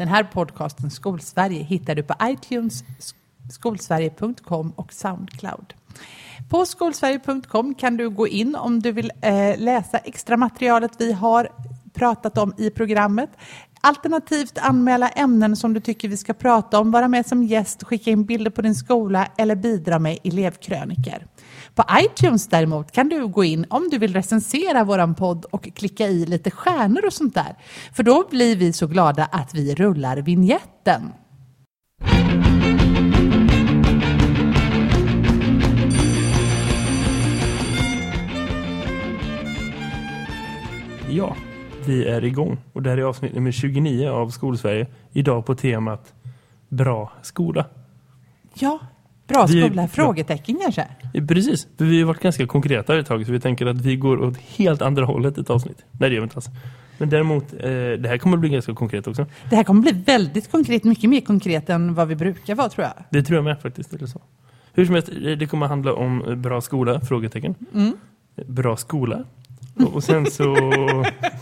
Den här podcasten Skolsverige hittar du på iTunes, skolsverige.com och Soundcloud. På skolsverige.com kan du gå in om du vill eh, läsa extra materialet vi har pratat om i programmet. Alternativt anmäla ämnen som du tycker vi ska prata om, vara med som gäst, skicka in bilder på din skola eller bidra med elevkröniker. På iTunes däremot kan du gå in om du vill recensera våran podd och klicka i lite stjärnor och sånt där. För då blir vi så glada att vi rullar vignetten. Ja, vi är igång. Och det här är avsnitt nummer 29 av Skolsverige. Idag på temat Bra skola. Ja, bra skola? Frågetecken kanske? Precis, för vi har varit ganska konkreta ett tag så vi tänker att vi går åt helt andra hållet ett avsnitt. Nej, det gör vi inte alls. Men däremot, eh, det här kommer att bli ganska konkret också. Det här kommer bli väldigt konkret, mycket mer konkret än vad vi brukar vara tror jag. Det tror jag med faktiskt. Eller så. Hur som helst, eh, det kommer att handla om eh, bra skola, frågetecken. Mm. Bra skola. Och- sen så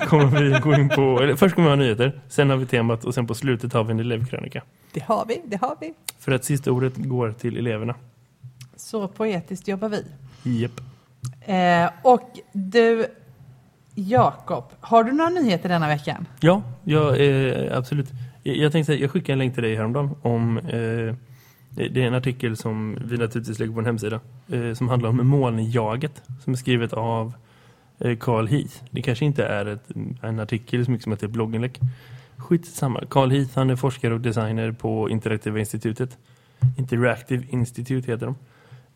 kommer vi gå in på, eller först kommer vi ha nyheter, sen har vi temat och sen på slutet har vi en elevkrönika. Det har vi, det har vi. För att sista ordet går till eleverna. Så poetiskt jobbar vi. Japp. Eh, och du, Jakob, har du några nyheter denna veckan? Ja, ja eh, absolut. Jag, jag tänkte säga, jag skickade en länk till dig häromdagen om eh, det är en artikel som vi naturligtvis lägger på en hemsida eh, som handlar om molnjaget som är skrivet av Carl Heath. Det kanske inte är ett, en artikel så mycket som ett blogginlägg. Skitsamma. Carl Heath han är forskare och designer på Interaktiva institutet. Interactive Institute heter de.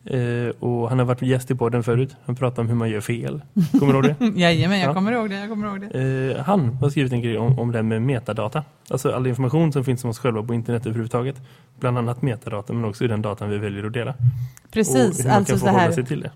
Eh, och han har varit gäst i podden förut. Han pratar om hur man gör fel. Kommer du ihåg det? Jajamän, jag Ja. kommer ihåg det. Jag kommer ihåg det. Eh, han har skrivit en grej om, om det här med metadata. Alltså all information som finns om oss själva på internet överhuvudtaget. Bland annat metadata men också den datan vi väljer att dela. Precis, alltså kan så förhålla sig här, till det.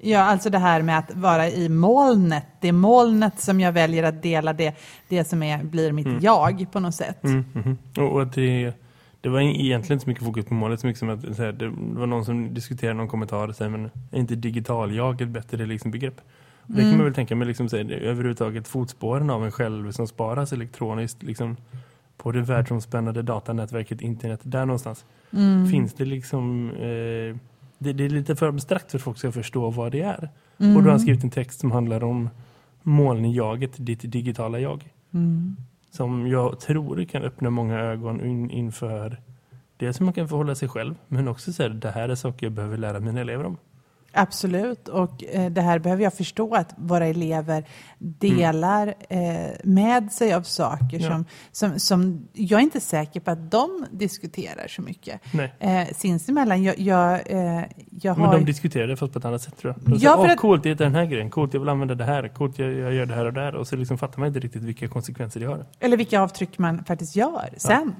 Ja, alltså det här med att vara i molnet. Det är molnet som jag väljer att dela det, det som är, blir mitt jag på något sätt. Mm, mhm. Och, att det, det var egentligen inte så mycket fokus på målet så mycket som att här, det var någon som diskuterade någon kommentar och säger men är inte digital jag ett bättre liksom, begrepp? Och det kan man väl tänka med liksom, så här, överhuvudtaget fotspåren av en själv som sparas elektroniskt liksom, på det världsomspännande datanätverket internet där någonstans. Finns det liksom eh, det, det är lite för abstrakt för att folk ska förstå vad det är. Och då har han skrivit en text som handlar om molnjaget, ditt digitala jag. Som jag tror kan öppna många ögon in, inför det som man kan förhålla sig själv. Men också säga det här är saker jag behöver lära mina elever om. Absolut, och eh, det här behöver jag förstå att våra elever delar eh, med sig av saker Ja. som, som, som jag är inte säker på att de diskuterar så mycket eh, sinsemellan. Jag, jag, eh, jag Men har... de diskuterar det fast på ett annat sätt tror jag. De Ja, säger, Åh, att- coolt, det är den här grejen. Coolt, jag vill använda det här. Coolt, jag, jag gör det här och det här. Och så liksom fattar man inte riktigt vilka konsekvenser det har. Eller vilka avtryck man faktiskt gör sen.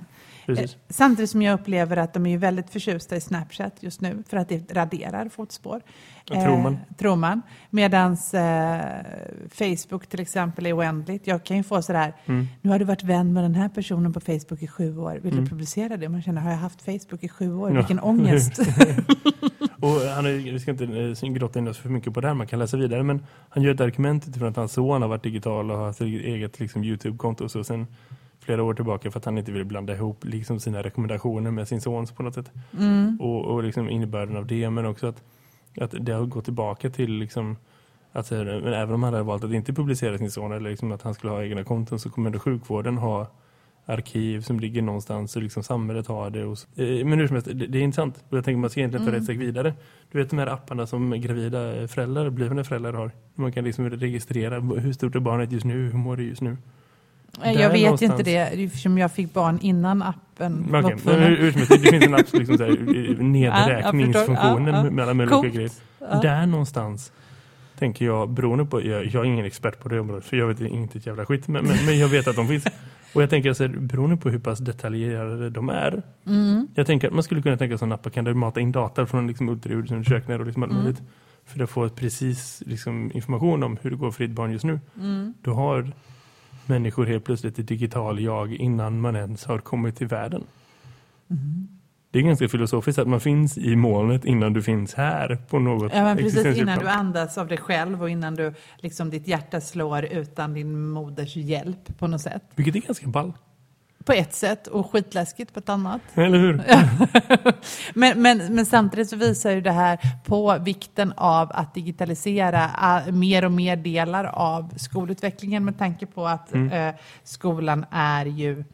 Precis. Eh, Samtidigt som jag upplever att de är väldigt förtjusta i Snapchat just nu för att det raderar fotspår. Tror man. tror man. Medans eh, Facebook till exempel är oändligt. Jag kan ju få sådär, Mm. nu har du varit vän med den här personen på Facebook i sju år. Vill du publicera det? Man känner, har jag haft Facebook i sju år? Mm. Ja. Vilken ångest. Och han är, vi ska inte eh, grotta in oss för mycket på det här, man kan läsa vidare. Men han gör ett argument utifrån att hans son har varit digital och har sitt eget liksom, YouTube-konto och så sen flera år tillbaka för att han inte vill blanda ihop liksom, sina rekommendationer med sin sons på något sätt. Och, och liksom innebörden av det, men också att, att det har gått tillbaka till liksom, att men även om han hade valt att inte publicera sin son eller liksom att han skulle ha egna konton så kommer ändå sjukvården ha arkiv som ligger någonstans och liksom samhället har det. Och så. Eh, Men hur som helst, det, det är intressant. Och jag tänker man ska egentligen ta ett steg vidare. Du vet de här apparna som gravida föräldrar, blivande föräldrar har. Man kan liksom registrera hur stort är barnet just nu, hur mår det just nu. Jag Där vet någonstans- inte det, eftersom jag fick barn innan appen uppfunnen. hur, det finns en app liksom så här, nedräkningsfunktionen Ja, ja, ja. möjliga Coolt. grejer. Där någonstans tänker jag, beroende på, jag, jag är ingen expert på det området för jag vet inte ett jävla skit, men, men, men jag vet att de finns. Och jag tänker så här, beroende på hur pass detaljerade de är. Mm. Jag tänker att man skulle kunna tänka sig en app, kan du mata in data från liksom ultraljudsundersökningar och liksom allt Mm. möjligt. För att få precis liksom, information om hur det går för ditt barn just nu. Mm. Då har människor helt plötsligt ett digital jag innan man ens har kommit till världen. Mm. Det är ganska filosofiskt att man finns i molnet innan du finns här på något Ja, men precis innan du andas av dig själv och innan du, liksom, ditt hjärta slår utan din moders hjälp på något sätt. Vilket är ganska ball. På ett sätt och skitläskigt på ett annat. Eller hur? men, men, men samtidigt så visar ju det här på vikten av att digitalisera mer och mer delar av skolutvecklingen med tanke på att mm. uh, skolan är ju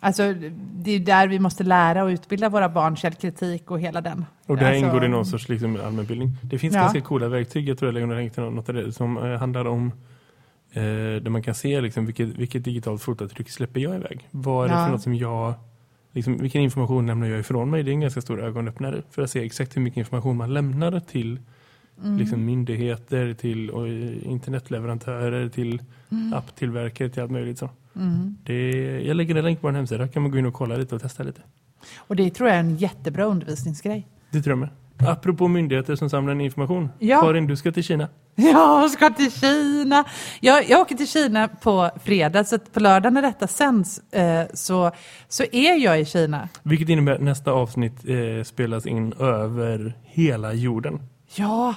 Alltså, det är där vi måste lära och utbilda våra barn källkritik och hela den. Och där alltså, ingår det någon sorts liksom, allmänbildning. Det finns ja. ganska coola verktyg, jag tror jag lägger något, något av det, som eh, handlar om eh, där man kan se liksom, vilket, vilket digitalt fotavtryck släpper jag iväg. Vad är det ja. för något som jag liksom, vilken information lämnar jag ifrån mig? Det är en ganska stor ögonöppnare för att se exakt hur mycket information man lämnar till mm. liksom, myndigheter, till och, internetleverantörer, till mm. apptillverkare, till allt möjligt så. Mm. Det, jag lägger en länk på en hemsida. kan man gå in och kolla lite och testa lite. Och det tror jag är en jättebra undervisningsgrej. Det tror jag med. Apropå myndigheter som samlar in information. Ja. Karin, du ska till Kina. Jag ska till Kina. Jag, jag åker till Kina på fredag, så på lördag när detta sänds eh, så, så är jag i Kina. Vilket innebär att nästa avsnitt eh, spelas in över hela jorden. Ja.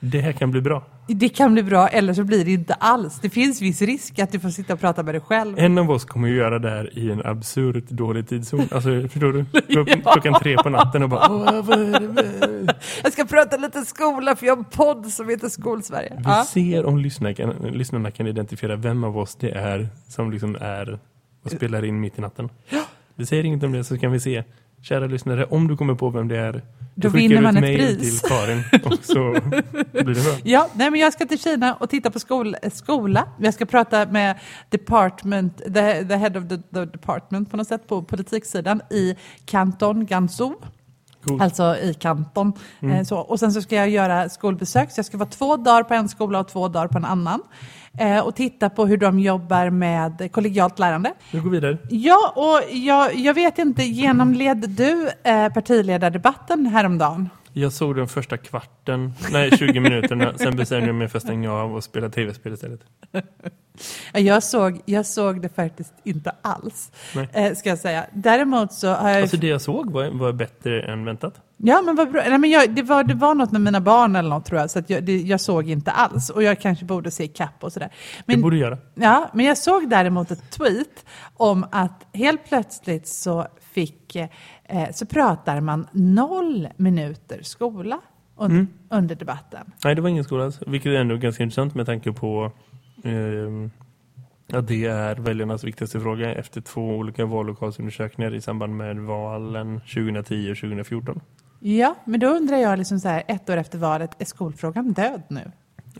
Det här kan bli bra. Det kan bli bra, eller så blir det inte alls. Det finns viss risk att du får sitta och prata med dig själv. En av oss kommer ju göra det här i en absurt dålig tidszon. Alltså, förstår du? ja. Klockan tre på natten och bara... jag ska prata lite skola för jag har en podd som heter Skolsverige. Vi ja. ser om lyssnarna kan, lyssnarna kan identifiera vem av oss det är som liksom är och spelar in mitt i natten. Ja. Vi säger inget om det så kan vi se. Kära lyssnare, om du kommer på vem det är då vinner man ett pris. till Karin och så blir det bra. Ja, nej, men jag ska till Kina och titta på skol skola. Jag ska prata med department, the, the head of the, the department på något sätt på politiksidan i Kanton Gansu. Cool. Alltså i kanton. Mm. Eh, så. Och sen så ska jag göra skolbesök. Så jag ska vara två dagar på en skola och två dagar på en annan. Eh, och titta på hur de jobbar med kollegialt lärande. Vi går vidare. Ja, och jag, jag vet inte, genomled du eh, partiledardebatten häromdagen? Jag såg den första kvarten, nej 20 minuterna, sen bestämde jag mig för att stänga av och spela tv-spel istället. Jag såg, jag såg det faktiskt inte alls, eh, ska jag säga. Däremot så har jag... Alltså det jag såg var, var bättre än väntat. Ja, men vad bra. Nej, men jag, det, var, det var något med mina barn eller något tror jag, så att jag, det, jag såg inte alls. Och jag kanske borde se kapp och sådär. Men, det borde göra. Ja, men jag såg däremot ett tweet om att helt plötsligt så fick, eh, så pratar man noll minuter skola under, mm. under debatten. Nej, det var ingen skola alls. Vilket är ändå ganska intressant med tanke på eh, att det är väljarnas viktigaste fråga efter två olika vallokalsundersökningar i samband med valen 2010 och 2014. Ja, men då undrar jag liksom så här, ett år efter valet, är skolfrågan död nu?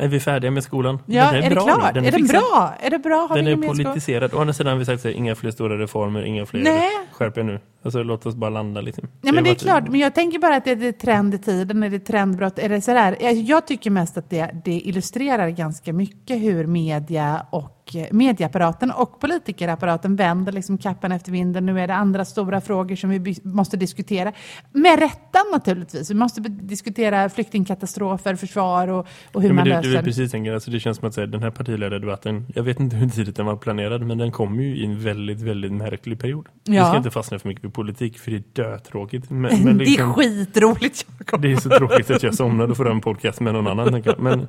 Är vi färdiga med skolan? Ja, är, är det klart? Den är, är den bra? Är det bra? Har den är politiserad. Å andra sidan har vi sagt att inga fler stora reformer, inga fler Nej. skärper nu. Alltså låt oss bara landa lite. Ja, men det är klart. Men jag tänker bara att det är trend i tiden, är det trendbrott? Är det så där? Jag tycker mest att det, det illustrerar ganska mycket hur media och Eh, medieapparaten och politikerapparaten vänder liksom kappen efter vinden. Nu är det andra stora frågor som vi måste diskutera. Med rätta naturligtvis. Vi måste diskutera flyktingkatastrofer, försvar och, och hur ja, man det, löser... Det, precis alltså det känns som att säga, den här partiledardebatten, jag vet inte hur tidigt den var planerad, men den kom ju i en väldigt, väldigt märklig period. Ja. Vi ska inte fastna för mycket på politik, för det är dötråkigt. Men, men liksom, det är liksom- skitroligt. Det är så tråkigt att jag somnade för en podcast med någon annan. Men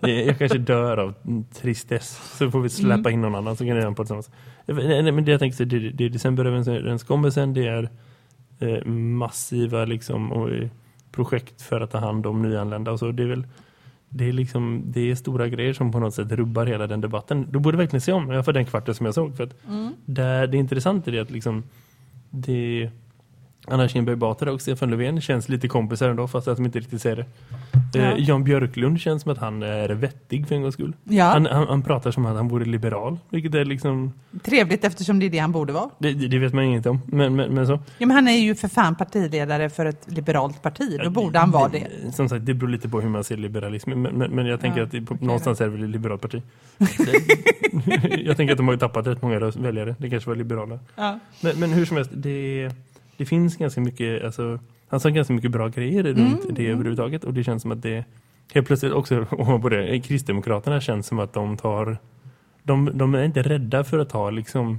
jag kanske dör av tristess. Så får vi släppa in någon annan som kan göra på tillsammans. Nej, men det jag tänkte, det, det är decemberöverenskommelsen, det är eh, massiva liksom, och, projekt för att ta hand om nyanlända och så. Det är väl det är liksom det är stora grejer som på något sätt rubbar hela den debatten. Du borde verkligen se om för den kvarten som jag såg för att mm. där, det är intressant är det att liksom det Anna Kinberg Batra och Stefan Löfven känns lite kompisar ändå fast att de inte riktigt säger det. Ja. Eh, Jan Björklund känns som att han är vettig för en gångs skull. Ja. Han, han, han, pratar som att han vore liberal, vilket är liksom... Trevligt eftersom det är det han borde vara. Det, det vet man inget om, men, men, men, så. Ja, men han är ju för fan partiledare för ett liberalt parti, då borde han vara det. Som sagt, det beror lite på hur man ser liberalism, men, men, men jag tänker ja, att det, okay, någonstans är det väl ett liberalt parti. jag tänker att de har ju tappat rätt många väljare, det kanske var liberala. Ja. Men, men hur som helst, det det finns ganska mycket, alltså, han sa ganska mycket bra grejer runt mm. det överhuvudtaget. Och det känns som att det helt plötsligt också på det, Kristdemokraterna känns som att de tar, de, de är inte rädda för att ta liksom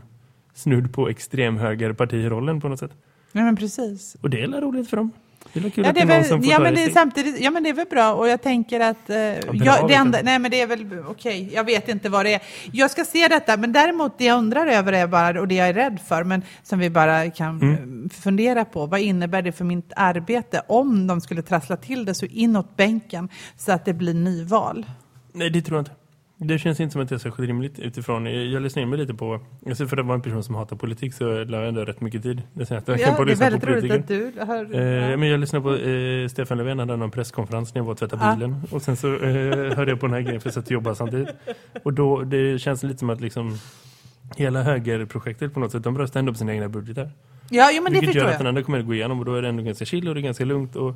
snudd på extremhögerpartirollen på något sätt. Nej men precis. Och det är roligt för dem. Det är kul Ja, det är någon väl, som får ja, ta men det är samtidigt, ja men det är väl bra och jag tänker att, eh, jag, det enda, nej men det är väl okej, jag vet inte vad det är. Jag ska se detta, men däremot det jag undrar över är bara, och det jag är rädd för, men som vi bara kan Mm. fundera på, vad innebär det för mitt arbete om de skulle trassla till det så inåt bänken så att det blir nyval? Nej, det tror jag inte. Det känns inte som att det är särskilt rimligt utifrån. Jag lyssnade in mig lite på, alltså för att vara en person som hatar politik så la jag ändå rätt mycket tid. Det Ja, att det är väldigt roligt att du har... Eh, ja. men jag lyssnade på eh, Stefan Löfven, han hade någon presskonferens när jag var och tvättade Ja. bilen. Och sen så eh, hörde jag på den här grejen för jag och jobbade samtidigt. Och då, det känns lite som att liksom hela högerprojektet på något sätt, de röstar ändå på sina egna budgetar. ja, jo, men det Vilket gör förstår att den jag. andra kommer att gå igenom och då är det ändå ganska chill och det är ganska lugnt. Och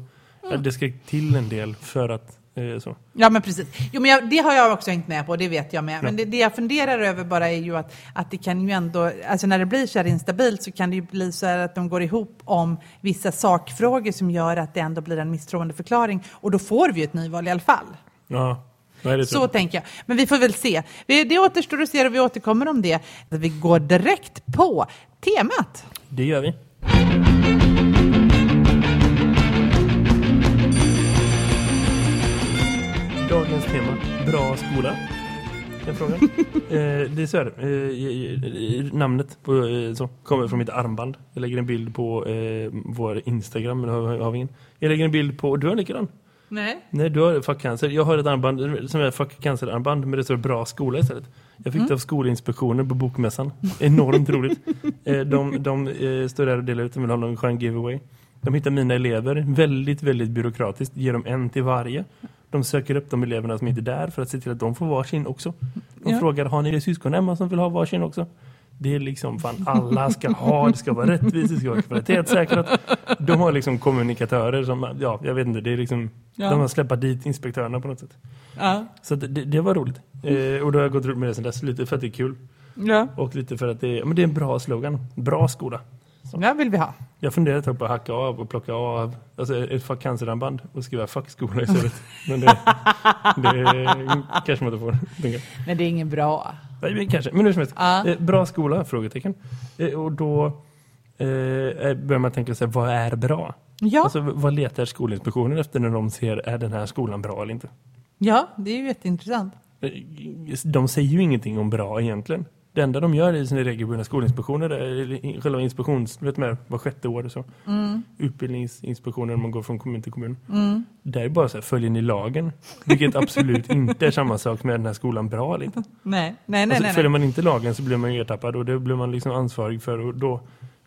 ja, det ska till en del för att så. Ja, men precis. Jo, men jag, det har jag också hängt med på, det vet jag med. Men det, det jag funderar över bara är ju att, att det kan ju ändå, alltså när det blir så här instabilt så kan det ju bli så här att de går ihop om vissa sakfrågor som gör att det ändå blir en misstroendeförklaring. Och då får vi ju ett nyval i alla fall. Ja, nej, Så jag. tänker jag. Men vi får väl se. Vi- Det återstår att se och vi återkommer om det. Vi går direkt på temat. Det gör vi. Dagens tema, bra skola. Den frågan. eh, det är så här, eh, namnet på, eh, så, kommer från mitt armband. Jag lägger en bild på eh, vår Instagram, men har, har vi ingen. Jag lägger en bild på, du har likadan. Nej. Nej, du har fuck cancer. Jag har ett armband som är fuck cancer-armband, men det står bra skola istället. Jag fick det av Skolinspektionen på bokmässan. Enormt roligt. Eh, De, de eh, står där och delar ut, de vill ha någon skön giveaway. De hittar mina elever, väldigt, väldigt byråkratiskt, ger dem en till varje. De söker upp de eleverna som inte är där för att se till att de får varsin också. De Ja. frågar, har ni det syskon hemma som vill ha varsin också? Det är liksom, fan, alla ska ha, det ska vara rättvist, det ska vara kvalitetssäkrat. De har liksom kommunikatörer som, ja, jag vet inte, det är liksom, Ja. de har släppt dit inspektörerna på något sätt. Ja. Så det, det var roligt. Eh, och då har jag gått runt med det sen dess, lite för att det är kul. Ja. Och lite för att det är, men det är en bra slogan. Bra skola. Ja, vill vi ha. Jag funderade ett tag på att hacka av och plocka av alltså ett fuck cancerarmband och skriva fuck skola istället. Men det, det kanske man inte får. Men det är ingen bra. Nej, men kanske. Men hur som helst. Ja. Eh, bra skola? Frågetecken. Eh, och då eh, börjar man tänka sig, vad är bra? Ja. Alltså, vad letar Skolinspektionen efter när de ser, är den här skolan bra eller inte? ja, det är ju jätteintressant. Eh, De säger ju ingenting om bra egentligen. Det enda de gör i sina regelbundna skolinspektioner, eller själva inspektions, vet man, var sjätte år och så. Mm. Utbildningsinspektioner när man går från kommun till kommun. Det är bara så här, följer ni lagen? Vilket absolut inte är samma sak med den här skolan bra inte. Nej, nej, nej. Alltså, nej, följer man inte lagen så blir man ju ertappad och det blir man liksom ansvarig för och då,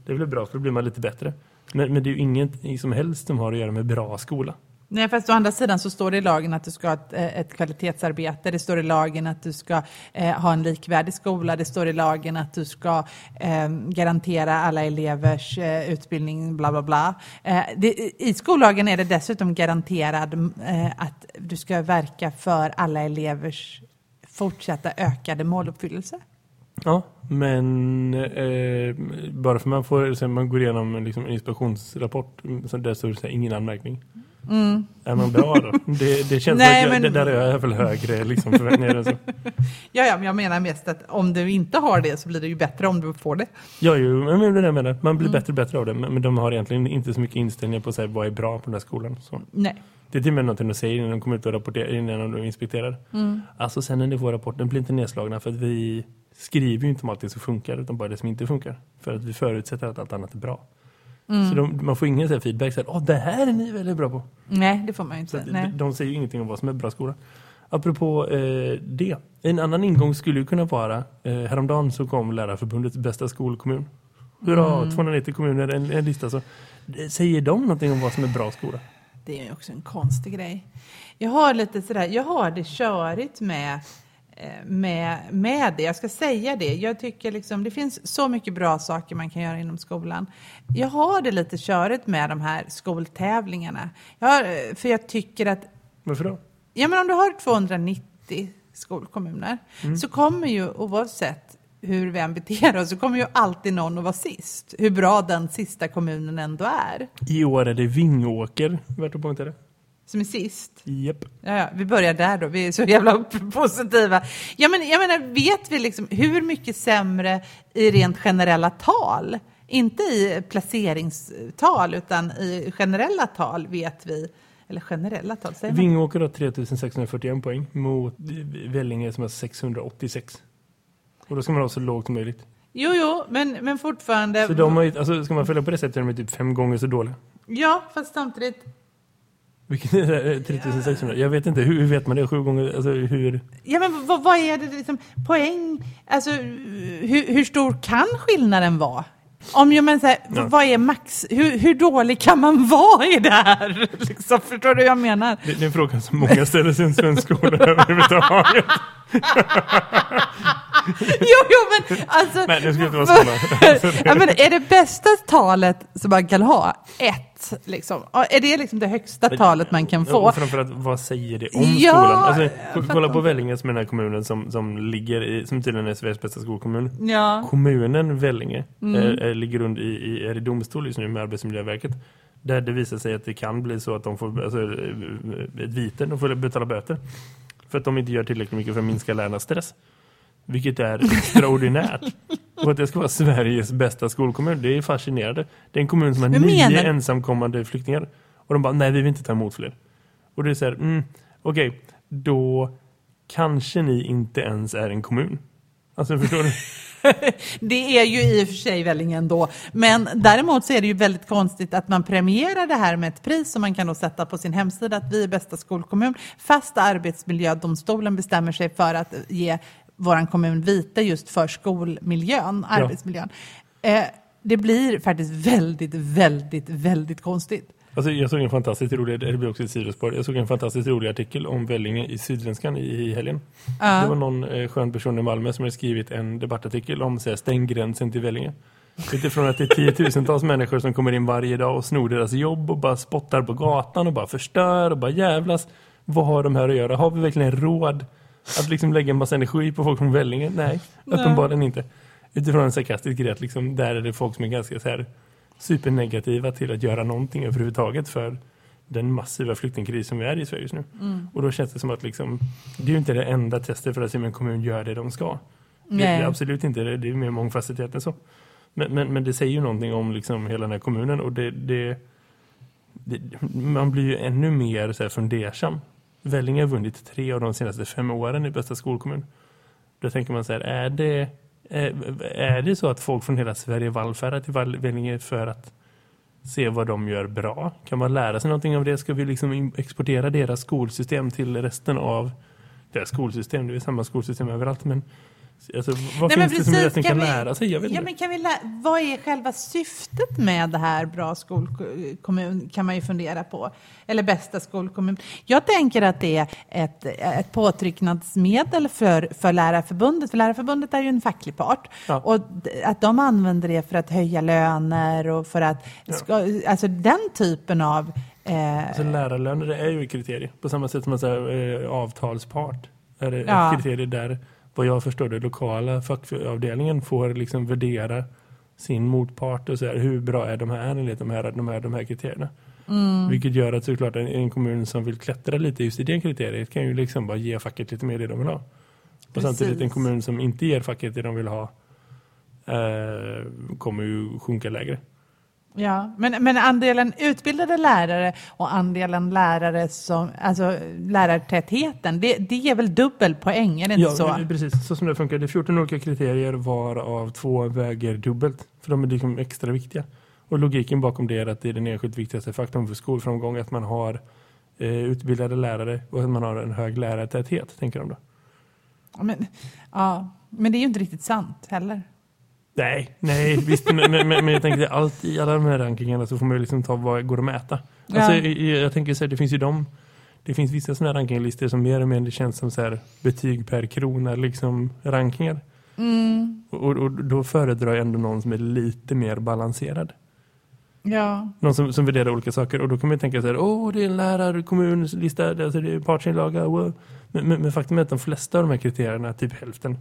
det väl bra för då blir man lite bättre. Men, men det är ju inget som helst som har att göra med bra skola. Nej, fast å andra sidan så står det i lagen att du ska ha ett, eh, ett kvalitetsarbete. Det står i lagen att du ska eh, ha en likvärdig skola. Det står i lagen att du ska eh, garantera alla elevers eh, utbildning, bla bla bla. Eh, det, I skollagen är det dessutom garanterad eh, att du ska verka för alla elevers fortsatta ökade måluppfyllelse. Ja, men eh, bara för man får man går igenom en liksom, inspektionsrapport så där står det så här, ingen anmärkning. Är man bra då? Det, det känns Mm. Nej, som att jag, men- det där är jag väl högre liksom, förväntningar än så. Ja, ja, men jag menar mest att om du inte har det så blir det ju bättre om du får det. Ja, jo, men det är det jag menar. Man Mm. blir bättre och bättre av det. Men, de har egentligen inte så mycket inställningar på här, vad är bra på den här skolan. Så. Nej. Det är till och med någonting de säger innan de kommer ut och rapporterar, innan de inspekterar. Mm. Alltså sen när ni får rapporten blir inte nedslagna för att vi skriver ju inte om allt det som funkar utan bara det som inte funkar. För att vi förutsätter att allt annat är bra. Mm. Så de, man får ingen så här feedback så här, åh det här är ni väldigt bra på. Nej, det får man Så inte. Nej. de, de säger ju ingenting om vad som är bra skola. Apropå eh, det, en annan ingång skulle ju kunna vara, eh, häromdagen så kom Lärarförbundets bästa skolkommun. Hurra, Mm. 290 kommuner, en, en lista så. Säger de någonting om vad som är bra skola? Det är ju också en konstig grej. Jag har lite sådär, jag har det körigt med, med, med det. Jag ska säga det. Jag tycker liksom, det finns så mycket bra saker man kan göra inom skolan. Jag har det lite körigt med de här skoltävlingarna. Jag har, eh, för jag tycker att Varför då? Ja, men om du har 290 skolkommuner så kommer ju oavsett hur vi än beter oss så kommer ju alltid någon att vara sist. Hur bra den sista kommunen ändå är. I år är det Vingåker, värt att poängtera. Som är sist. Japp. Ja, ja, vi börjar där då. Vi är så jävla positiva. Ja, men, jag menar, vet vi liksom hur mycket sämre i rent generella tal Inte i placeringstal utan i generella tal vet vi, eller generella tal säger man. Vingåker har 3641 poäng mot Vellinge som har 686. Och då ska man ha så lågt som möjligt. Jo, jo, men, men fortfarande... Så de har, alltså, ska man följa på det sättet är de typ fem gånger så dåliga. Ja, fast samtidigt... Vilket är det? 3600? Jag vet inte, hur hur vet man det? Sju gånger, alltså hur... Ja, men vad, vad är det liksom, poäng? Alltså, hur, hur stor kan skillnaden vara? Om jag men så här, Ja. vad är max? Hur, hur dålig kan man vara i det här? Liksom, förstår du vad jag menar? Det, det är en fråga som många ställer sig i en svensk skola överhuvudtaget. Jo, jo, men alltså... Nej, det ska inte vara ja, men är det bästa talet som man kan ha ett? Liksom? Är det liksom det högsta talet man kan få? Och framförallt, vad säger det om Ja, skolan? Alltså, kolla på. Vellinge som är den här kommunen som, som ligger i, som tydligen är Sveriges bästa skolkommun. Ja. Kommunen Vellinge Mm. är, är, ligger under i, i, är i domstol just nu med Arbetsmiljöverket. Där det visar sig att det kan bli så att de får alltså, ett vite, de får betala böter. För att de inte gör tillräckligt mycket för att minska lärarnas stress. Vilket är extraordinärt. Och att det ska vara Sveriges bästa skolkommun, det är fascinerande. Det är en kommun som har Men nio menar- ensamkommande flyktingar. Och de bara, nej vi vill inte ta emot fler. Och det är så här, mm, okej, då kanske ni inte ens är en kommun. Alltså förstår du? Det är ju i och för sig Vellinge ändå. Men däremot så är det ju väldigt konstigt att man premierar det här med ett pris som man kan då sätta på sin hemsida att vi är bästa skolkommun. Fast arbetsmiljödomstolen bestämmer sig för att ge våran kommun vite just för skolmiljön, Ja. arbetsmiljön. Eh, det blir faktiskt väldigt, väldigt, väldigt konstigt. Alltså jag såg en fantastiskt rolig, det blir också ett sidospår. Jag såg en fantastiskt rolig artikel om Vellinge i Sydsvenskan i, i helgen. Det var någon eh, skön person i Malmö som hade skrivit en debattartikel om så här, stäng gränsen till Vellinge. Utifrån att det är tiotusentals människor som kommer in varje dag och snor deras jobb och bara spottar på gatan och bara förstör och bara jävlas. Vad har de här att göra? Har vi verkligen råd att liksom lägga en massa energi på folk från Vellinge? Nej, uppenbarligen inte. Utifrån en sarkastisk grej att liksom, där är det folk som är ganska så här supernegativa till att göra någonting överhuvudtaget för den massiva flyktingkris som vi är i Sverige just nu. Mm. Och då känns det som att liksom, det är ju inte det enda testet för att se om en kommun gör det de ska. Det, det Nej. är absolut inte det, det är mer mångfacetterat än så. Men, men, men det säger ju någonting om liksom hela den här kommunen och det, det, det man blir ju ännu mer så här fundersam. Vellinge har vunnit tre av de senaste fem åren i bästa skolkommun. Då tänker man så här, är det, är, är det så att folk från hela Sverige vallfärdar till Vällinge Vellinge för att se vad de gör bra? Kan man lära sig någonting av det? Ska vi liksom exportera deras skolsystem till resten av deras skolsystem? Det är samma skolsystem överallt, men alltså, vad Nej, finns det som gör att precis, kan, vi- lära sig? Jag vet Ja, inte. men kan vi lä- vad är själva syftet med det här bra skolkommun kan man ju fundera på. Eller bästa skolkommun. Jag tänker att det är ett, ett påtrycknadsmedel för, för Lärarförbundet. För Lärarförbundet är ju en facklig part. Ja. Och att de använder det för att höja löner och för att, ska, alltså den typen av eh, Alltså, lärarlöner är ju ett kriterie. På samma sätt som säger eh, avtalspart. Är det Ja. ett kriterie där, vad jag förstår det, lokala fackavdelningen får liksom värdera sin motpart och så här, hur bra är de här enligt de här, de här, de här kriterierna. Mm. Vilket gör att såklart en, en kommun som vill klättra lite just i det kriteriet kan ju liksom bara ge facket lite mer det de vill ha. Och Precis. samtidigt en kommun som inte ger facket det de vill ha eh, kommer ju sjunka lägre. Ja, men, men andelen utbildade lärare och andelen lärare som, alltså lärartätheten, det, det ger väl dubbel poäng, är det inte Ja, så? men precis. Så som det funkar. Det är 14 olika kriterier varav två väger dubbelt. För de är liksom extra viktiga. Och logiken bakom det är att det är den enskilt viktigaste faktorn för skolframgång att man har eh, utbildade lärare och att man har en hög lärartäthet, tänker de då. Ja, Men, ja, men det är ju inte riktigt sant heller. Nej, nej, visst. men, men, men jag tänker att allt i alla de här rankingarna så får man ju liksom ta vad går att mäta. Ja. Alltså, i- jag tänker så här, det finns ju de det finns vissa sådana rankinglistor som mer och mer känns som så här betyg per krona liksom rankingar. Mm. Och, och då föredrar jag ändå någon som är lite mer balanserad. Ja, Någon som, som värderar olika saker. Och då kan man ju tänka så här, åh det är en lärarkommunslista, alltså det är partsinlaga. Wow. Men, men, men faktum är att de flesta av de här kriterierna, typ hälften,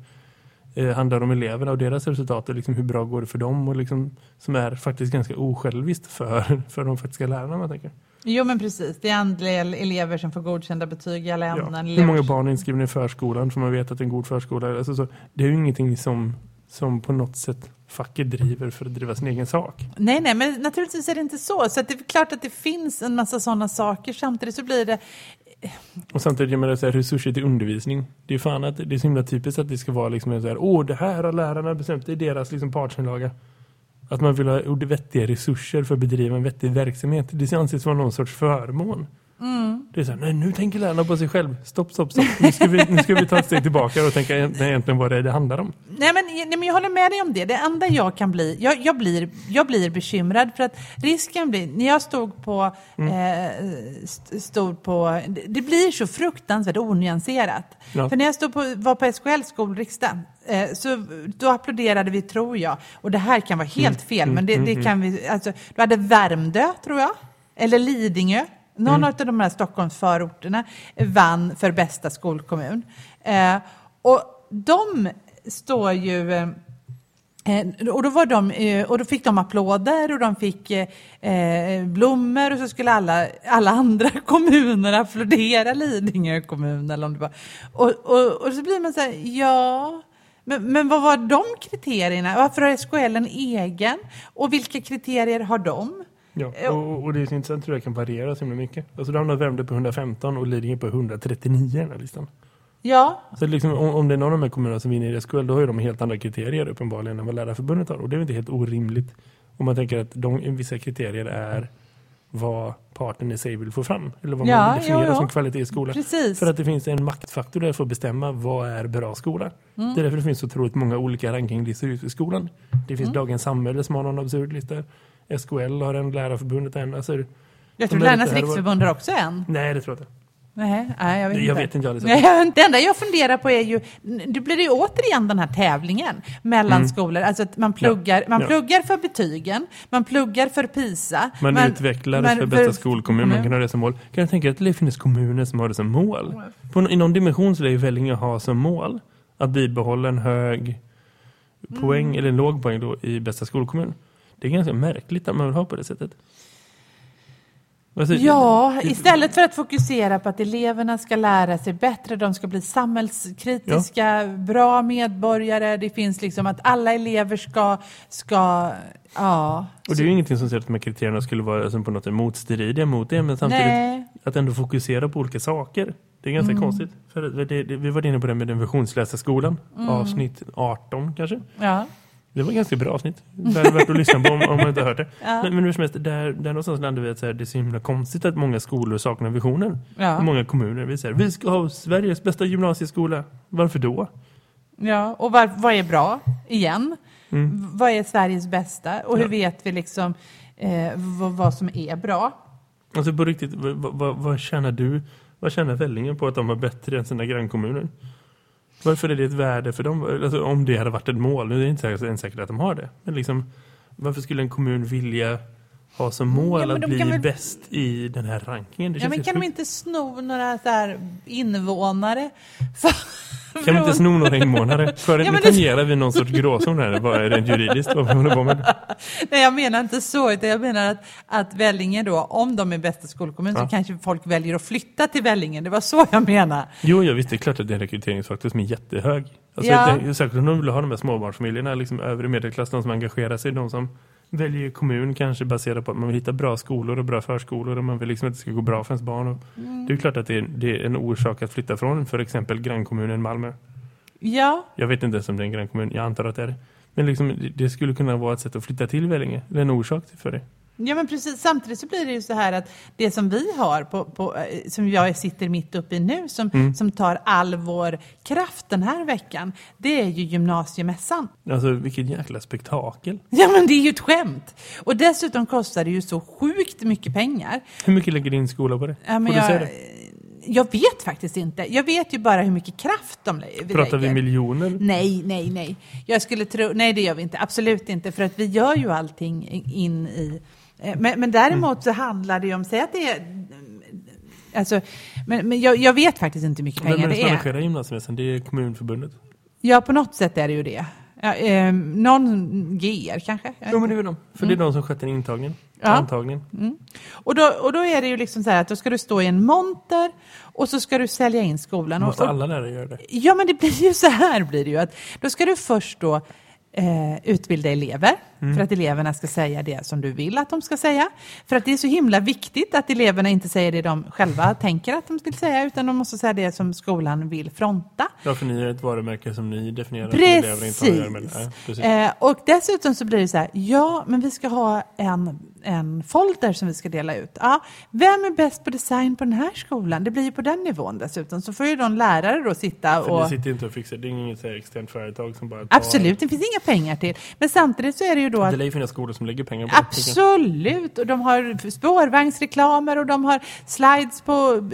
eh, handlar om eleverna och deras resultat och liksom hur bra går det för dem och liksom, som är faktiskt ganska osjälviskt för, för de faktiska lärarna man tänker. jo men precis. Det är andel elever som får godkända betyg i alla Ja. ämnen. Hur elever många barn är inskrivna i förskolan för man vet att det är en god förskola. Alltså så, det är ju ingenting som, som på något sätt facket driver för att driva sin egen sak. Nej, nej, men naturligtvis är det inte så. Så det är klart att det finns en massa sådana saker. Samtidigt så blir det... Och samtidigt, menar, så här, resurser till undervisning. Det är fan att det är så himla typiskt att det ska vara liksom så här, åh, det här har lärarna bestämt, det är deras liksom partsinlaga. Att man vill ha vettiga resurser för att bedriva en vettig verksamhet. Det anses vara någon sorts förmån. Mm. Det är så här, nej nu tänker lärarna på sig själv. Stopp, stopp, stopp. Nu ska vi, nu ska vi ta ett steg tillbaka och tänka egentligen vad det är det handlar om. Nej men, nej, men jag håller med dig om det. Det enda jag kan bli, jag, jag, blir, jag blir bekymrad för att risken blir, när jag stod på, mm. eh, stod på, det blir så fruktansvärt onyanserat. Ja. För när jag stod på, var på SKL skolriksdag, eh, så då applåderade vi tror jag, och det här kan vara helt mm. fel, men det, mm, det mm, kan vi, alltså, du hade Värmdö tror jag, eller Lidingö. Någon mm. av de här Stockholms förorterna vann för bästa skolkommun. Eh, och de står ju... Eh, och, då var de, eh, och då fick de applåder och de fick eh, blommor och så skulle alla, alla andra kommuner applådera Lidingö kommun. Eller om det var. Och, och, och så blir man så här, ja... Men, men vad var de kriterierna? Varför har SKL en egen? Och vilka kriterier har de? Ja, och, och det är så intressant hur det kan variera så himla mycket. Alltså då hamnar Värmdö på 115 och Lidingö på 139 i den här listan. Ja. Så liksom, om, om det är någon av de här kommunerna som vinner i SKL då har ju de helt andra kriterier uppenbarligen än vad Lärarförbundet har. Och det är inte helt orimligt om man tänker att de, vissa kriterier är vad parten i sig vill få fram. Eller vad ja, man definierar ja, ja. som kvalitet i skolan. Precis. För att det finns en maktfaktor där för att bestämma vad är bra skola. Mm. Det är därför det finns så otroligt många olika rankinglistor ute i skolan. Det finns mm. Dagens Samhälle som har någon absurd lista. SKL har en, Lärarförbundet en. Alltså, jag tror Lärarnas riksförbund har också en. Nej, det tror jag inte. Nej, nej, jag vet jag inte. Vet inte jag nej, det enda jag funderar på är ju, det blir ju återigen den här tävlingen mellan mm. skolor. Alltså att man pluggar, ja. man ja. pluggar för betygen, man pluggar för PISA. Man, man utvecklar man, för bästa skolkommun, man kan ha det som mål. Kan jag tänka att det finns kommuner som har det som mål? På, I någon dimension så är Vellinge ha som mål att bibehålla en hög poäng, mm. eller en låg poäng då, i bästa skolkommun. Det är ganska märkligt att man vill ha på det sättet. Ja, istället för att fokusera på att eleverna ska lära sig bättre, de ska bli samhällskritiska, ja. bra medborgare. Det finns liksom att alla elever ska, ska ja. Och det är ju ingenting som säger att de här kriterierna skulle vara alltså, på något sätt motstridiga mot det, men samtidigt Nej. att ändå fokusera på olika saker. Det är ganska mm. konstigt. För det, det, vi var inne på det med den visionsläsa skolan, mm. avsnitt 18 kanske. Ja. Det var ett ganska bra avsnitt. Det är värt att lyssna på om, om man inte har hört det. Ja. Men, men hur som helst, där, där någonstans landar vi att så här, det är så himla konstigt att många skolor saknar visioner. Ja. Många kommuner vill säga vi ska ha Sveriges bästa gymnasieskola. Varför då? Ja, och var, vad är bra? Igen. Mm. Vad är Sveriges bästa? Och hur ja. vet vi liksom eh, vad, vad, som är bra? Alltså på riktigt, vad, vad, vad känner du? Vad känner Vällingen på att de är bättre än sina grannkommuner? Varför är det ett värde för dem? Alltså, om det hade varit ett mål, nu är det inte säkert, säkert att de har det. Men liksom, varför skulle en kommun vilja ha som mål ja, att bli väl... bäst i den här rankingen? Det ja, men kan de inte sno några så invånare? För... Kan vi inte sno några invånare? För ja, nu tangerar det... vi någon sorts gråzon här. Är det juridiskt? Vad håller på med? Nej, jag menar inte så. Utan jag menar att, att Vällinge då, om de är bästa skolkommun ja. så kanske folk väljer att flytta till Vällinge. Det var så jag menar. Jo, jag visste det är klart att det är en rekryteringsfaktor som är jättehög. Alltså, ja. särskilt om de vill ha de här småbarnsfamiljerna, liksom övre medelklass, de som engagerar sig, de som väljer kommun kanske baserat på att man vill hitta bra skolor och bra förskolor och man vill liksom att det ska gå bra för ens barn. Och mm. Det är klart att det är, det är, en orsak att flytta från för exempel grannkommunen Malmö. Ja. Jag vet inte ens om det är en grannkommun, jag antar att det är det. Men liksom, det skulle kunna vara ett sätt att flytta till Vellinge, eller en orsak för det. Ja men precis, samtidigt så blir det ju så här att det som vi har, på, på eh, som jag sitter mitt uppe i nu, som, mm. som tar all vår kraft den här veckan, det är ju gymnasiemässan. Alltså vilket jäkla spektakel. Ja men det är ju ett skämt. Och dessutom kostar det ju så sjukt mycket pengar. Hur mycket lägger din skola på det? Ja, men jag, jag vet faktiskt inte. Jag vet ju bara hur mycket kraft de lägger. Pratar vi miljoner? Nej, nej, nej. Jag skulle tro, nej det gör vi inte. Absolut inte. För att vi gör ju allting in i Eh, men, men däremot mm. så handlar det ju om, säg att det är Alltså, men, men jag, jag, vet faktiskt inte hur mycket pengar det är. Vem är det gymnasiemässan? Det är Kommunförbundet. Ja, på något sätt är det ju det. Ja, eh, någon GR kanske? Jo, men det är de. För mm. det är de som sköter intagningen. Ja. Antagningen. Mm. Och, då, och då är det ju liksom så här att då ska du stå i en monter och så ska du sälja in skolan. Måste och, alla lärare göra det? Ja, men det blir ju så här blir det ju. Att då ska du först då eh, utbilda elever Mm. för att eleverna ska säga det som du vill att de ska säga. För att det är så himla viktigt att eleverna inte säger det de själva tänker att de vill säga utan de måste säga det som skolan vill fronta. Ja, för ni är ett varumärke som ni definierar. Precis. Ja, precis. Eh, och dessutom så blir det så här, ja, men vi ska ha en, en folder som vi ska dela ut. Ja, vem är bäst på design på den här skolan? Det blir ju på den nivån dessutom. Så får ju de lärare då sitta För och... ni sitter inte och fixar, det är inget externt företag som bara tar... Absolut, det finns inga pengar till. Men samtidigt så är det ju då att Det lär ju finnas skolor som lägger pengar på. Absolut, och de har spårvagnsreklamer och de har slides på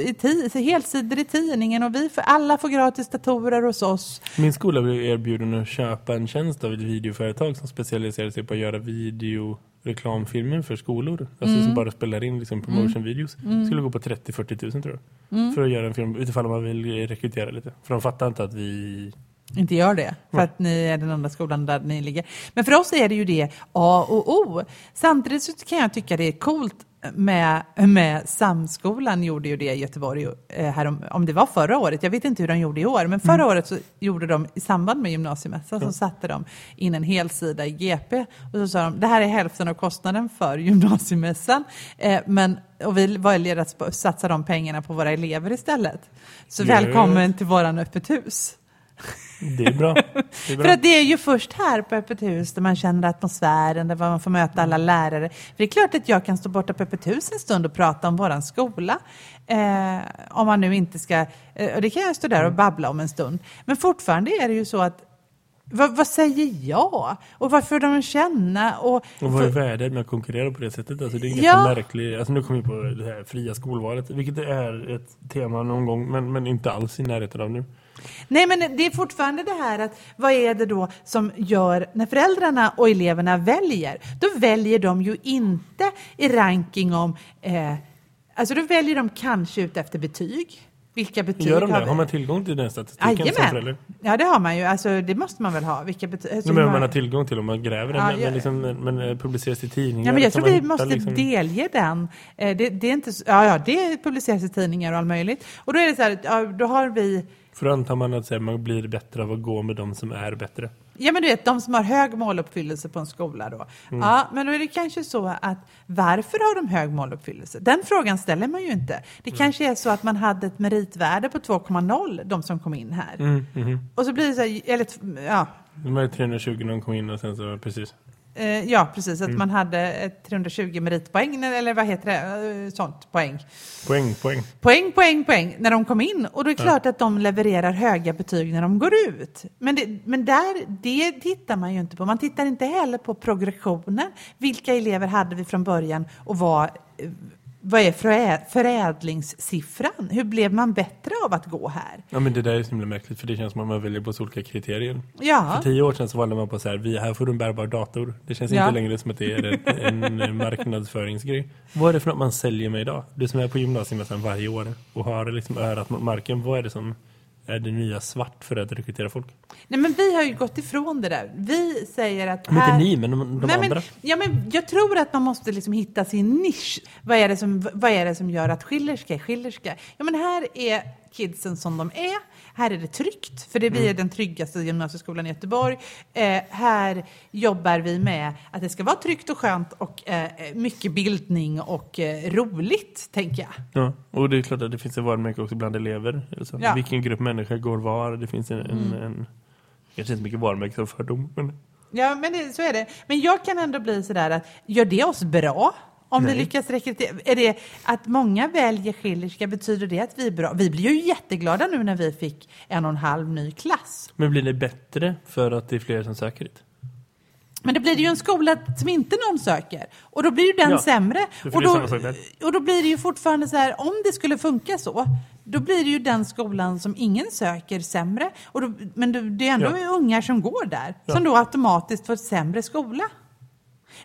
i helsidor i tidningen och vi får, alla får gratis datorer hos oss. Min skola blev erbjuden att köpa en tjänst av ett videoföretag som specialiserar sig på att göra videoreklamfilmer för skolor. Alltså Mm. som bara spelar in liksom promotion-videos. Skulle gå på 30-40 tusen tror jag. Mm. För att göra en film utifall man vill rekrytera lite. För de fattar inte att vi... Inte gör det, för att ni är den enda skolan där ni ligger. Men för oss är det ju det A och O. Samtidigt så kan jag tycka det är coolt med, med Samskolan gjorde ju det i Göteborg, eh, här om, om det var förra året, jag vet inte hur de gjorde i år, men förra året så gjorde de i samband med gymnasiemässan så satte de in en hel sida i GP och så sa de det här är hälften av kostnaden för gymnasiemässan, eh, men, och vi väljer att satsa de pengarna på våra elever istället. Så Yes. välkommen till våran öppet hus. Det är bra. Det är För att det är ju först här på Öppet hus där man känner atmosfären, där man får möta alla lärare. För det är klart att jag kan stå borta på Öppet hus en stund och prata om våran skola. Eh, om man nu inte ska, eh, och det kan jag stå där och babbla om en stund. Men fortfarande är det ju så att vad, vad säger jag? Och varför de känna? Och, Och vad är värdet med att konkurrera på det sättet? Alltså det är en Ja. ganska märklig... Alltså nu kommer vi på det här fria skolvalet, vilket är ett tema någon gång, men, men inte alls i närheten av nu. Nej, men det är fortfarande det här att vad är det då som gör när föräldrarna och eleverna väljer? Då väljer de ju inte i ranking om, eh, alltså då väljer de kanske ut efter betyg. Vilka betyg Gör de har det? Har man tillgång till den statistiken som förälder? Ja, det har man ju. Alltså, det måste man väl ha. Vilka betyg? Alltså, behöver hur man ha tillgång till om man gräver den, Ja, men, jag- men, liksom, men, men eh, publiceras i tidningar. Ja, men jag tror man vi måste liksom- delge den. Eh, det, det är inte, ja, ja, det publiceras i tidningar och allt möjligt. Och då är det så här, ja, då har vi För då antar man att här, man blir bättre av att gå med de som är bättre. Ja, men du vet, de som har hög måluppfyllelse på en skola då. Ja, men då är det kanske så att varför har de hög måluppfyllelse? Den frågan ställer man ju inte. Det kanske är så att man hade ett meritvärde på 2,0, de som kom in här. Mm, mhm. Och så blir det så här, eller, ja, De är 320 när de kom in och sen så, precis. Eh, ja, precis, att man hade ett 320 meritpoäng, eller vad heter det, Eh, sånt, poäng. Poäng, poäng. Poäng, poäng, poäng när de kom in. Och då är det klart att de levererar höga betyg när de går ut. Men, det, men där, det tittar man ju inte på. Man tittar inte heller på progressionen. Vilka elever hade vi från början och vad, eh, vad är förä, förädlingssiffran? Hur blev man bättre av att gå här? Ja, men det där är så himla märkligt för det känns som att man väljer på så olika kriterier. Ja, För tio år sedan så valde man på så här, vi, här får du en bärbar dator. Det känns Ja. inte längre som att det är en, en marknadsföringsgrej. Vad är det för något man säljer med idag? Du som är på gymnasiet nästan varje år och har liksom örat mot marken. Vad är det som är det nya svart för att rekrytera folk? Nej, men vi har ju gått ifrån det där. Vi säger att... Men här... inte ni, men de, de Nej, andra. men, ja, men jag tror att man måste liksom hitta sin nisch. Vad är, det som, vad är det som gör att Schillerska är Schillerska? Ja, men här är kidsen som de är. Här är det tryggt, för det vi är den tryggaste gymnasieskolan i Göteborg. Eh, här jobbar vi med att det ska vara tryggt och skönt och eh, mycket bildning och eh, roligt, tänker jag. Ja, och det är klart att det finns en varumärke också bland elever. Alltså, Ja. Mm. Vilken grupp människor går var? Det finns en... en, en kanske inte mycket varumärke som fördom, men Ja, men det, så är det. Men jag kan ändå bli sådär att, gör det oss bra? Om vi Nej. lyckas rekrytera, är det att många väljer Schillerska, betyder det att vi är bra? Vi blir ju jätteglada nu när vi fick en och en halv ny klass. Men blir det bättre för att det är fler som söker dit? Men det blir det ju en skola som inte någon söker. Och då blir ju den Ja, sämre. Och då, och då blir det ju fortfarande så här, om det skulle funka så, då blir det ju den skolan som ingen söker sämre. Och då, men då, det är ändå Ja. ungar som går där, Ja. som då automatiskt får sämre skola.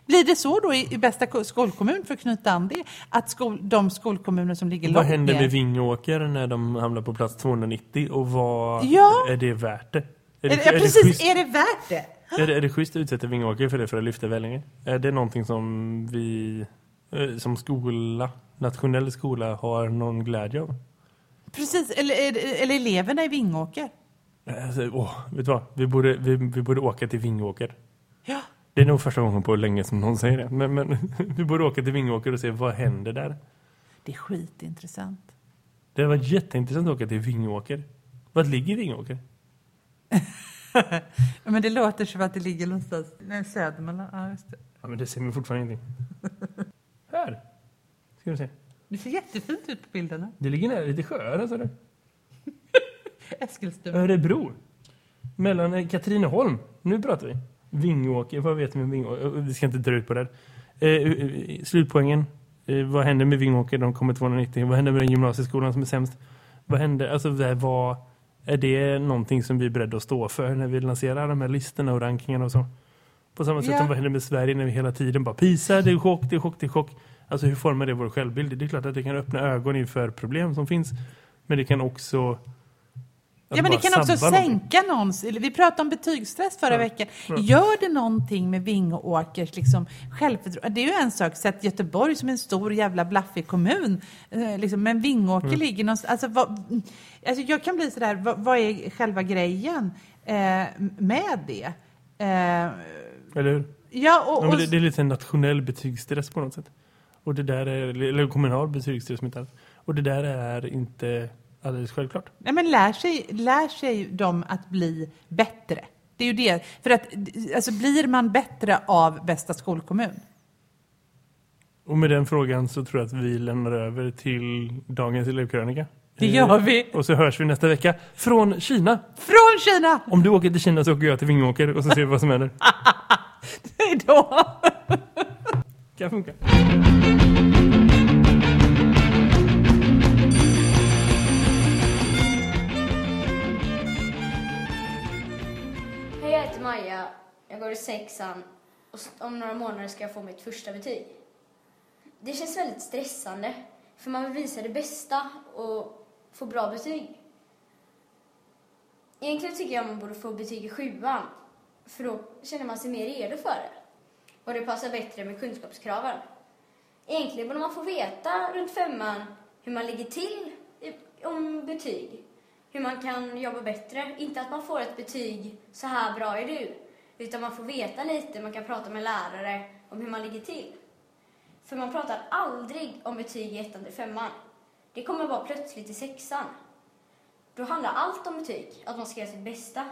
Blir det så då i, i bästa ko- skolkommun, för att knyta an det, att skol, de skolkommuner som ligger Vad långt händer ner- med Vingåker när de hamnar på plats 290 och vad Ja. är det värt det? Är Är det, det, är ja, det precis, schysst, är det värt det? är det, är det schysst att utsätta Vingåker för det för att lyfta Vellinge? Är det någonting som vi eh, som skola, nationell skola har någon glädje av? Precis, eller, eller, eller eleverna i Vingåker. Alltså, åh, vet du vad? Vi borde, vi, vi borde åka till Vingåker. Det är nog första gången på länge som någon säger det. Men, men vi borde åka till Vingåker och se vad händer där. Det är skitintressant. Det varit jätteintressant att åka till Vingåker. Vad ligger Vingåker? Men det låter som att det ligger någonstans nej, söder mellan... Ja, just det. Ja, men det ser man fortfarande ingenting. Här. Ska vi se. det ser jättefint ut på bilderna. Det ligger nära lite sjöar, alltså. Eskilstuna. Örebro. Mellan eh, Katrineholm. Nu pratar vi. Vingåker. Vad vet vi om Vingåker? Vi ska inte dra ut på det. här. Eh, eh, slutpoängen. Eh, vad händer med Vingåker? De kommer 290. Vad händer med den gymnasieskolan som är sämst? Vad händer? Alltså, vad- vad... Är det någonting som vi är beredda att stå för när vi lanserar de här listorna och rankingarna och så? På samma sätt Ja. som vad händer med Sverige när vi hela tiden bara PISA, det är chock, det är chock, det är chock. Alltså hur formar det vår självbild? Det är klart att det kan öppna ögon inför problem som finns. Men det kan också... Ja, men det kan också sänka någons... Vi pratade om betygsstress förra Ja. veckan. Ja. Gör det någonting med Vingåkers liksom, självförtroende? Det är ju en sak, sett Göteborg som en stor jävla blaffig kommun. Eh, liksom, men Vingåker Mm. ligger någonstans... Alltså, vad, alltså, jag kan bli sådär, vad, vad är själva grejen eh, med det? Eh, Eller hur? ja, och, Ja, och, men det, det är lite en nationell betygsstress på något sätt. Och det där är, eller kommunal betygsstress. Och det där är inte alldeles självklart. nej, men lär, sig, lär sig de att bli bättre? Det är ju det. För att, alltså, blir man bättre av bästa skolkommun? Och med den frågan så tror jag att vi lämnar över till dagens elevkrönika. Det gör vi. Och så hörs vi nästa vecka från Kina. Från Kina! Om du åker till Kina så åker jag till Vingåker och så ser vi vad som händer. Hej då! Kan funka. Maja. Jag går i sexan och om några månader ska jag få mitt första betyg. Det känns väldigt stressande, för man vill visa det bästa och få bra betyg. Egentligen tycker jag man borde få betyg i sjuan, för då känner man sig mer redo för det. Och det passar bättre med kunskapskraven. Egentligen borde man få veta runt femman hur man ligger till om betyg. Hur man kan jobba bättre. Inte att man får ett betyg, så här bra är du. Utan man får veta lite, man kan prata med lärare om hur man ligger till. För man pratar aldrig om betyg i ettan till femman. Det kommer bara plötsligt i sexan. Då handlar allt om betyg, att man ska göra sitt bästa.